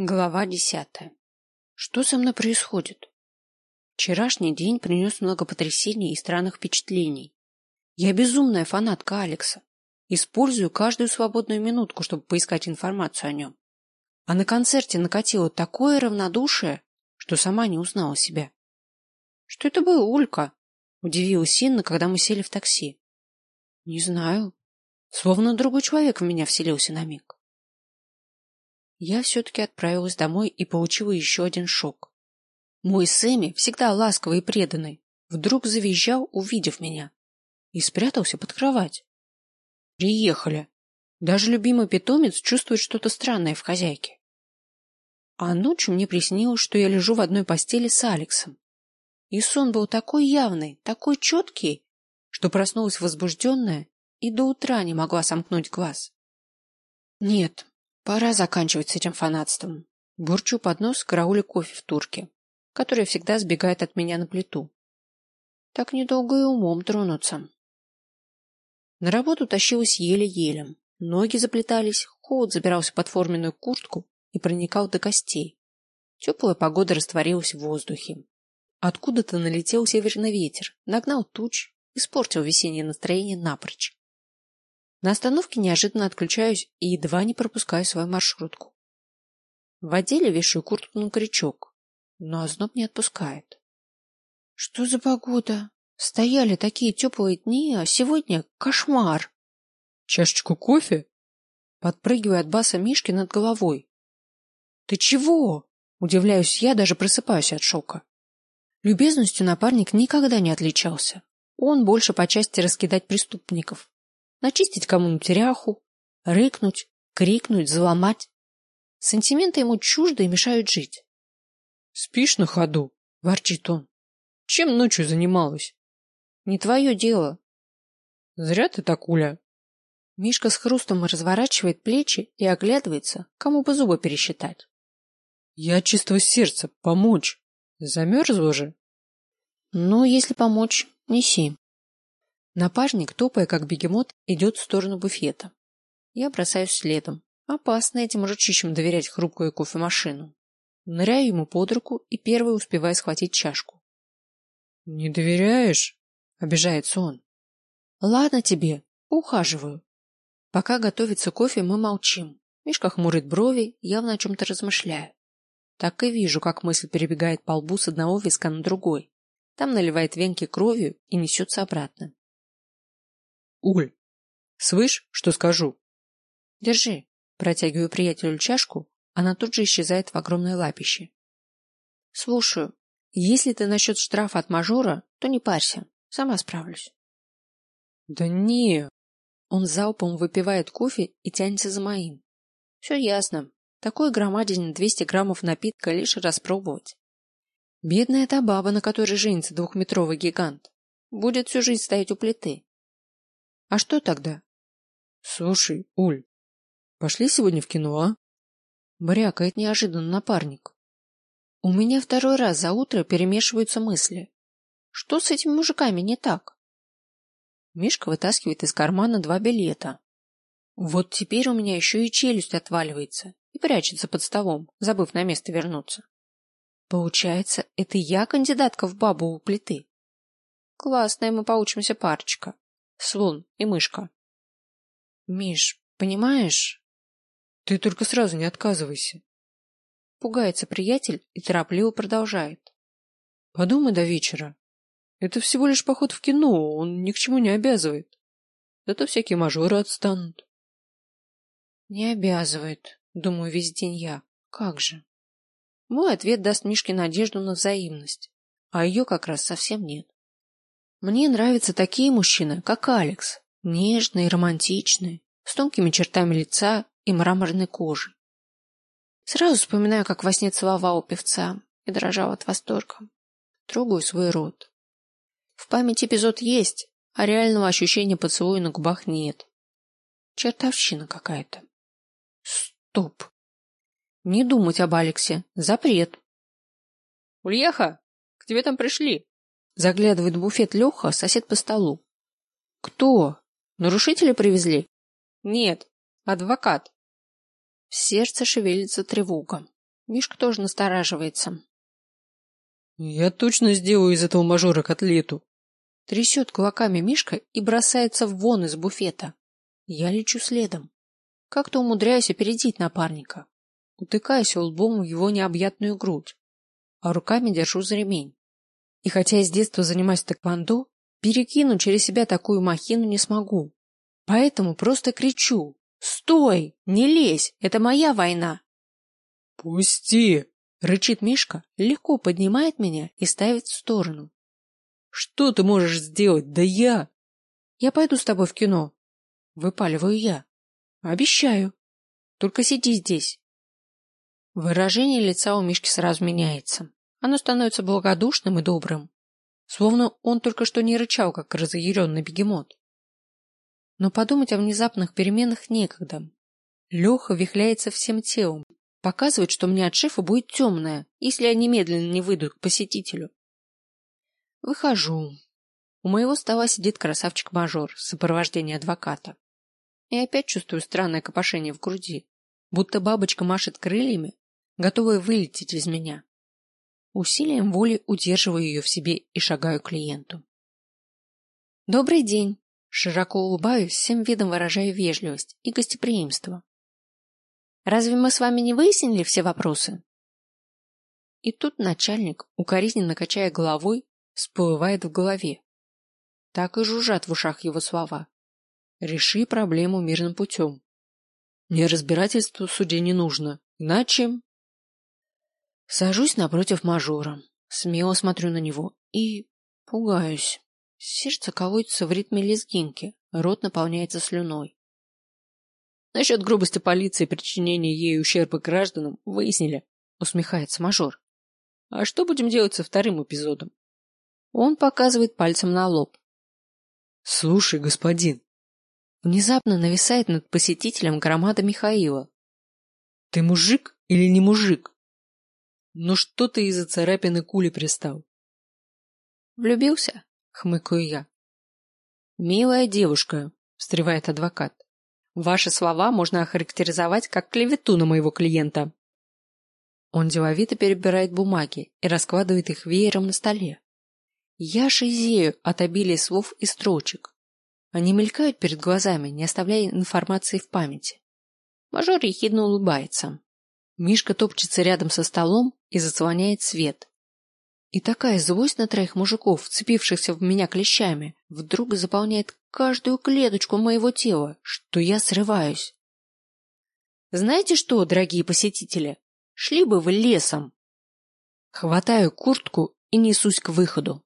Глава десятая. Что со мной происходит? Вчерашний день принес много потрясений и странных впечатлений. Я безумная фанатка Алекса. Использую каждую свободную минутку, чтобы поискать информацию о нем. А на концерте накатило такое равнодушие, что сама не узнала себя. — Что это было, Улька? — удивилась Инна, когда мы сели в такси. — Не знаю. Словно другой человек в меня вселился на миг. Я все-таки отправилась домой и получила еще один шок. Мой Сэмми, всегда ласковый и преданный, вдруг завизжал, увидев меня, и спрятался под кровать. Приехали. Даже любимый питомец чувствует что-то странное в хозяйке. А ночью мне приснилось, что я лежу в одной постели с Алексом. И сон был такой явный, такой четкий, что проснулась возбужденная и до утра не могла сомкнуть глаз. Нет, Пора заканчивать с этим фанатством. Бурчу под нос, карауля кофе в турке, которая всегда сбегает от меня на плиту. Так недолго и умом тронуться. На работу тащилась еле-еле. Ноги заплетались, холод забирался под форменную куртку и проникал до костей. Теплая погода растворилась в воздухе. Откуда-то налетел северный ветер, нагнал туч, испортил весеннее настроение напрочь. На остановке неожиданно отключаюсь и едва не пропускаю свою маршрутку. В отделе вешаю куртку на крючок, но озноб не отпускает. Что за погода? Стояли такие теплые дни, а сегодня кошмар. Чашечку кофе? Подпрыгиваю от баса Мишки над головой. Ты чего? Удивляюсь я, даже просыпаюсь от шока. Любезностью напарник никогда не отличался. Он больше по части раскидать преступников начистить кому-нибудь ряху, рыкнуть, крикнуть, заломать. Сантименты ему чужды и мешают жить. — Спишь на ходу? — ворчит он. — Чем ночью занималась? — Не твое дело. — Зря ты так, Уля. Мишка с хрустом разворачивает плечи и оглядывается, кому бы зубы пересчитать. — Я чистого сердца, помочь. Замерзла же? — Ну, если помочь, неси. Напарник, топая как бегемот, идет в сторону буфета. Я бросаюсь следом. Опасно этим ручищам доверять хрупкую кофемашину. Ныряю ему под руку и первый успеваю схватить чашку. — Не доверяешь? — обижается он. — Ладно тебе, ухаживаю. Пока готовится кофе, мы молчим. Мишка хмурит брови, явно о чем-то размышляя. Так и вижу, как мысль перебегает по лбу с одного виска на другой. Там наливает венки кровью и несется обратно. Уль, слышь, что скажу? Держи. Протягиваю приятелю чашку, она тут же исчезает в огромной лапище. Слушаю. Если ты насчет штрафа от мажора, то не парься, сама справлюсь. Да не. Он залпом выпивает кофе и тянется за моим. Все ясно. Такой громадине 200 граммов напитка лишь распробовать. Бедная та баба, на которой женится двухметровый гигант, будет всю жизнь стоять у плиты. А что тогда? Слушай, Уль, пошли сегодня в кино, а? Брякает неожиданно напарник. У меня второй раз за утро перемешиваются мысли. Что с этими мужиками не так? Мишка вытаскивает из кармана два билета. Вот теперь у меня еще и челюсть отваливается и прячется под столом, забыв на место вернуться. Получается, это я кандидатка в бабу у плиты. Классная мы получимся парочка слон и мышка. Миш, понимаешь? Ты только сразу не отказывайся. Пугается приятель и торопливо продолжает. Подумай до вечера. Это всего лишь поход в кино, он ни к чему не обязывает. Зато всякие мажоры отстанут. Не обязывает, думаю весь день я. Как же? Мой ответ даст Мишке надежду на взаимность, а ее как раз совсем нет. Мне нравятся такие мужчины, как Алекс, нежные, романтичные, с тонкими чертами лица и мраморной кожей. Сразу вспоминаю, как во сне целовал певца и дрожал от восторга. Трогаю свой рот. В памяти эпизод есть, а реального ощущения поцелуя на губах нет. Чертовщина какая-то. Стоп. Не думать об Алексе. Запрет. Ульяха, к тебе там пришли. Заглядывает в буфет Леха, сосед по столу. Кто? Нарушители привезли? Нет, адвокат. В сердце шевелится тревога. Мишка тоже настораживается. Я точно сделаю из этого мажора котлету. Трясет кулаками Мишка и бросается вон из буфета. Я лечу следом. Как-то умудряюсь опередить напарника. Утыкаюсь лбом в его необъятную грудь, а руками держу за ремень. И хотя я с детства занимаюсь тэквондо, перекинуть через себя такую махину не смогу. Поэтому просто кричу. «Стой! Не лезь! Это моя война!» «Пусти!» — рычит Мишка, легко поднимает меня и ставит в сторону. «Что ты можешь сделать? Да я...» «Я пойду с тобой в кино». Выпаливаю я. «Обещаю. Только сиди здесь». Выражение лица у Мишки сразу меняется. Оно становится благодушным и добрым. Словно он только что не рычал, как разъяренный бегемот. Но подумать о внезапных переменах некогда. Леха вихляется всем телом, показывает, что мне от шефа будет темное, если я немедленно не выйду к посетителю. Выхожу. У моего стола сидит красавчик-мажор в сопровождении адвоката. И опять чувствую странное копошение в груди, будто бабочка машет крыльями, готовая вылететь из меня. Усилием воли удерживаю ее в себе и шагаю к клиенту. Добрый день. Широко улыбаюсь, всем видом выражая вежливость и гостеприимство. Разве мы с вами не выяснили все вопросы? И тут начальник, укоризненно качая головой, всплывает в голове. Так и жужжат в ушах его слова. Реши проблему мирным путем. Неразбирательство в суде не нужно, иначе... Сажусь напротив мажора, смело смотрю на него и пугаюсь. Сердце колотится в ритме лезгинки, рот наполняется слюной. Насчет грубости полиции и причинения ей ущерба гражданам выяснили, усмехается мажор. А что будем делать со вторым эпизодом? Он показывает пальцем на лоб. Слушай, господин. Внезапно нависает над посетителем громада Михаила. Ты мужик или не мужик? Ну что ты из-за царапины кули пристал? Влюбился? Хмыкаю я. Милая девушка, встревает адвокат. Ваши слова можно охарактеризовать как клевету на моего клиента. Он деловито перебирает бумаги и раскладывает их веером на столе. Я шизею от обилия слов и строчек. Они мелькают перед глазами, не оставляя информации в памяти. Мажор ехидно улыбается. Мишка топчется рядом со столом и заслоняет свет. И такая злость на троих мужиков, вцепившихся в меня клещами, вдруг заполняет каждую клеточку моего тела, что я срываюсь. Знаете что, дорогие посетители, шли бы вы лесом. Хватаю куртку и несусь к выходу.